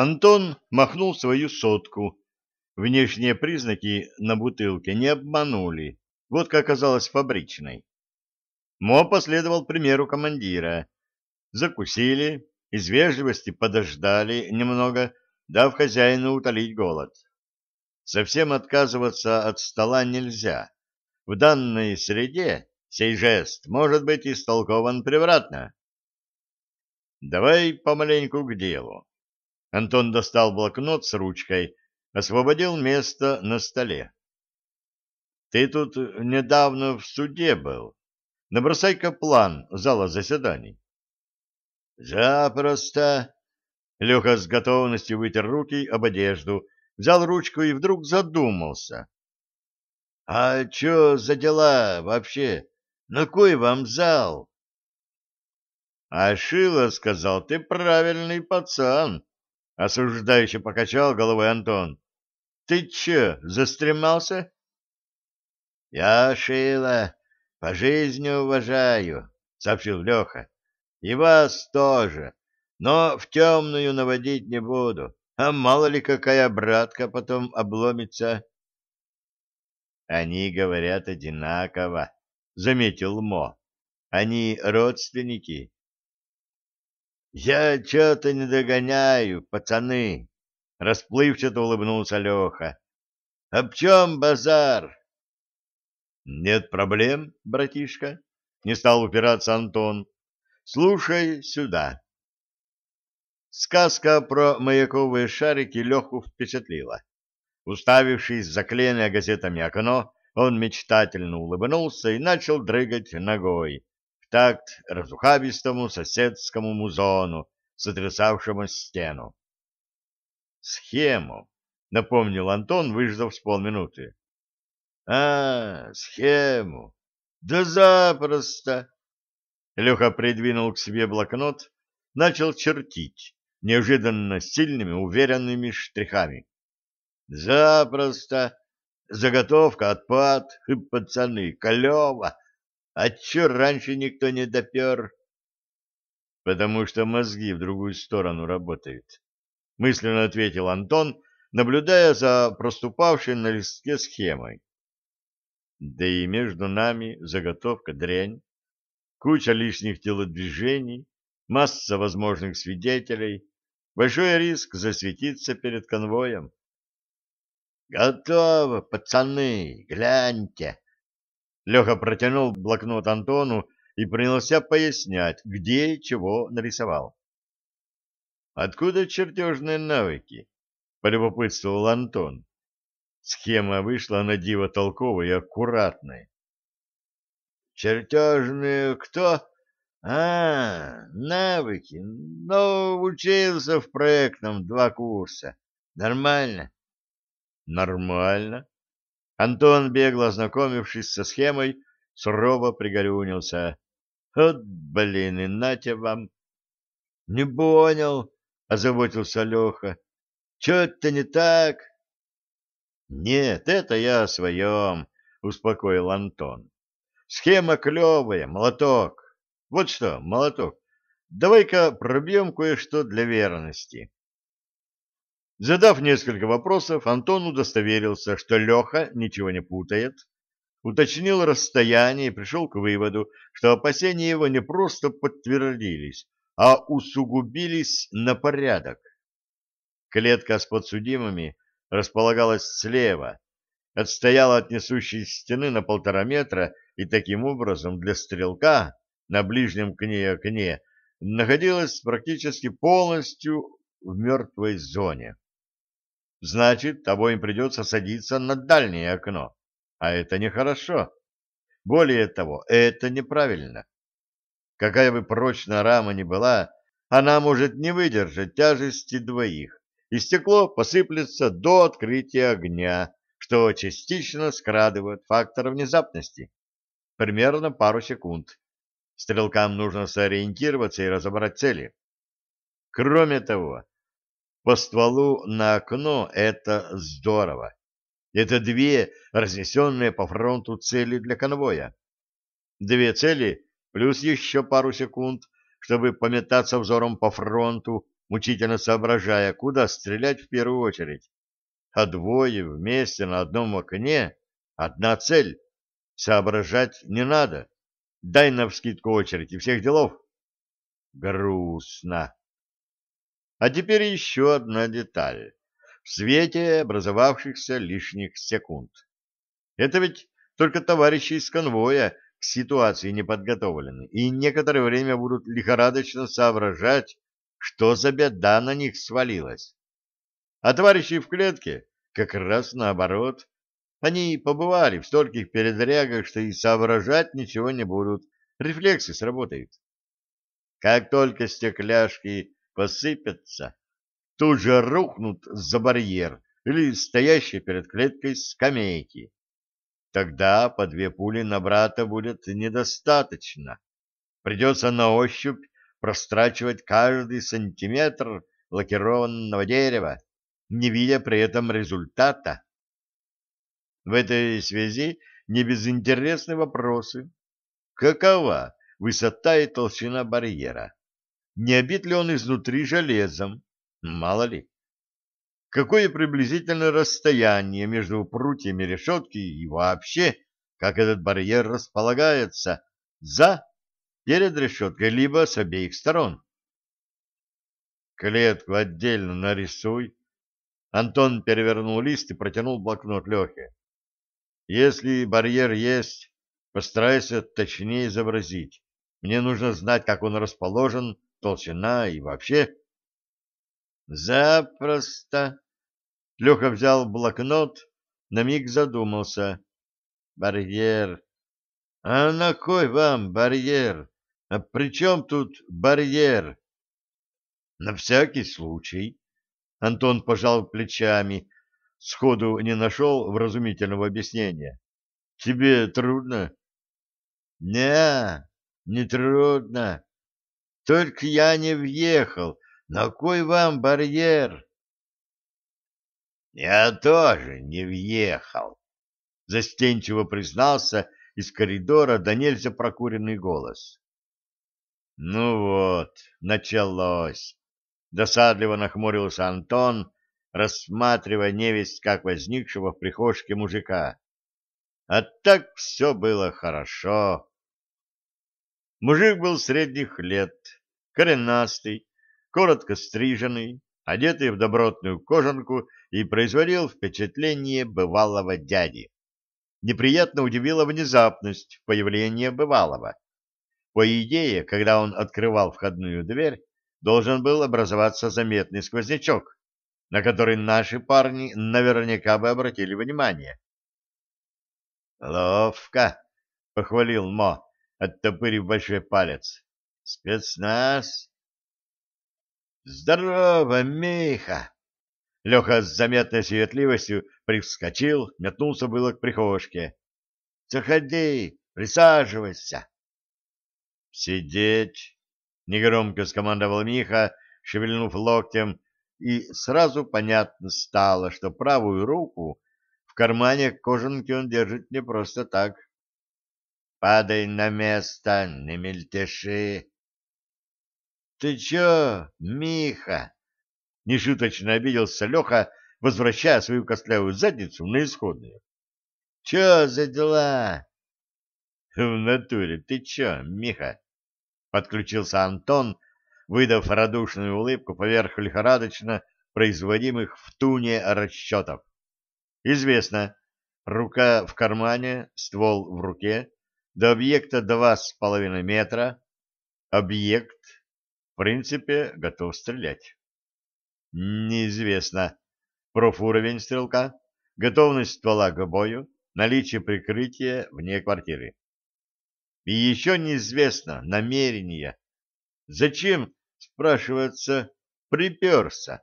Антон махнул свою сотку. Внешние признаки на бутылке не обманули. Водка оказалась фабричной. Мо последовал примеру командира. Закусили, из вежливости подождали немного, дав хозяину утолить голод. Совсем отказываться от стола нельзя. В данной среде сей жест может быть истолкован превратно. Давай помаленьку к делу. Антон достал блокнот с ручкой, освободил место на столе. Ты тут недавно в суде был. Набросай-ка план зала заседаний. Запросто. Леха с готовностью вытер руки об одежду, взял ручку и вдруг задумался. А что за дела вообще? На кой вам зал? А Шила сказал, ты правильный пацан. Осуждающе покачал головой Антон. Ты че, застремался? Я Шила по жизни уважаю, сообщил Леха. И вас тоже, но в темную наводить не буду. А мало ли какая братка потом обломится. Они говорят одинаково, заметил Мо. Они родственники. Я что-то не догоняю, пацаны, расплывчато улыбнулся Леха. Об чем базар? Нет проблем, братишка, не стал упираться Антон. Слушай сюда. Сказка про маяковые шарики Леху впечатлила. Уставившись в заклеенное газетами окно, он мечтательно улыбнулся и начал дрыгать ногой такт разухабистому соседскому музону, сотрясавшему стену. «Схему», — напомнил Антон, выждав с полминуты. «А, схему! Да запросто!» Леха придвинул к себе блокнот, начал чертить неожиданно сильными, уверенными штрихами. «Запросто! Заготовка, отпад, и пацаны, клево! А че раньше никто не допер?» «Потому что мозги в другую сторону работают», — мысленно ответил Антон, наблюдая за проступавшей на листке схемой. «Да и между нами заготовка дрянь куча лишних телодвижений, масса возможных свидетелей, большой риск засветиться перед конвоем. «Готово, пацаны, гляньте!» Леха протянул блокнот Антону и принялся пояснять, где и чего нарисовал. «Откуда чертежные навыки?» — полюбопытствовал Антон. Схема вышла на диво толковой и аккуратной. Чертежные кто? А, навыки. Ну, учился в проектном два курса. Нормально? Нормально. Антон, бегло ознакомившись со схемой, сурово пригорюнился. Вот, блин, и нате вам. Не понял, озаботился Леха. Че-то не так? Нет, это я о своем, успокоил Антон. Схема клевая, молоток. Вот что, молоток, давай-ка пробьем кое-что для верности. Задав несколько вопросов, Антон удостоверился, что Леха ничего не путает, уточнил расстояние и пришел к выводу, что опасения его не просто подтвердились, а усугубились на порядок. Клетка с подсудимыми располагалась слева, отстояла от несущей стены на полтора метра и таким образом для стрелка на ближнем к ней окне находилась практически полностью в мертвой зоне. Значит, обоим придется садиться на дальнее окно, а это нехорошо. Более того, это неправильно. Какая бы прочная рама ни была, она может не выдержать тяжести двоих, и стекло посыплется до открытия огня, что частично скрадывает фактор внезапности примерно пару секунд. Стрелкам нужно сориентироваться и разобрать цели. Кроме того, по стволу на окно это здорово. Это две разнесенные по фронту цели для конвоя. Две цели плюс еще пару секунд, чтобы пометаться взором по фронту мучительно соображая, куда стрелять в первую очередь. А двое вместе на одном окне — одна цель. Соображать не надо. Дай навскидку очередь и всех делов. Грустно. А теперь еще одна деталь. В свете образовавшихся лишних секунд. Это ведь только товарищи из конвоя к ситуации не подготовлены и некоторое время будут лихорадочно соображать, что за беда на них свалилась. А товарищи в клетке как раз наоборот. Они побывали в стольких передрягах, что и соображать ничего не будут. Рефлексы сработают. Как только стекляшки посыпятся, тут же рухнут за барьер или стоящие перед клеткой скамейки. Тогда по две пули на брата будет недостаточно. Придется на ощупь прострачивать каждый сантиметр лакированного дерева, не видя при этом результата. В этой связи не безинтересны вопросы. Какова высота и толщина барьера? Не обит ли он изнутри железом? Мало ли. Какое приблизительное расстояние между прутьями решетки и вообще, как этот барьер располагается за, перед решеткой, либо с обеих сторон? Клетку отдельно нарисуй. Антон перевернул лист и протянул блокнот Лехе. Если барьер есть, постарайся точнее изобразить. Мне нужно знать, как он расположен, толщина и вообще. Запросто. Леха взял блокнот, на миг задумался. Барьер. А на кой вам барьер? А при чем тут барьер? На всякий случай. Антон пожал плечами, сходу не нашел вразумительного объяснения. Тебе трудно? Не, не трудно. Только я не въехал. На кой вам барьер? Я тоже не въехал, застенчиво признался из коридора да нельзя прокуренный голос. Ну вот, началось. Досадливо нахмурился Антон, рассматривая невесть как возникшего в прихожке мужика. А так все было хорошо. Мужик был средних лет, коренастый, коротко стриженный, одетый в добротную кожанку и производил впечатление бывалого дяди. Неприятно удивила внезапность появления бывалого. По идее, когда он открывал входную дверь, должен был образоваться заметный сквознячок, на который наши парни наверняка бы обратили внимание. «Ловко!» — похвалил Мо, оттопырив большой палец. «Спецназ!» «Здорово, Миха!» Леха с заметной светливостью привскочил, метнулся было к прихожке. «Заходи, присаживайся!» «Сидеть!» — негромко скомандовал Миха, шевельнув локтем, и сразу понятно стало, что правую руку в кармане кожанки он держит не просто так. «Падай на место, не мельтеши!» «Ты чё, Миха?» — нешуточно обиделся Леха, возвращая свою костлявую задницу на исходную. «Чё за дела?» «В натуре, ты чё, Миха?» — подключился Антон, выдав радушную улыбку поверх лихорадочно производимых в туне расчетов. Известно, рука в кармане, ствол в руке, до объекта два с половиной метра, объект, принципе, готов стрелять. Неизвестно профуровень стрелка, готовность ствола к бою, наличие прикрытия вне квартиры. И еще неизвестно намерение. Зачем спрашивается, приперся.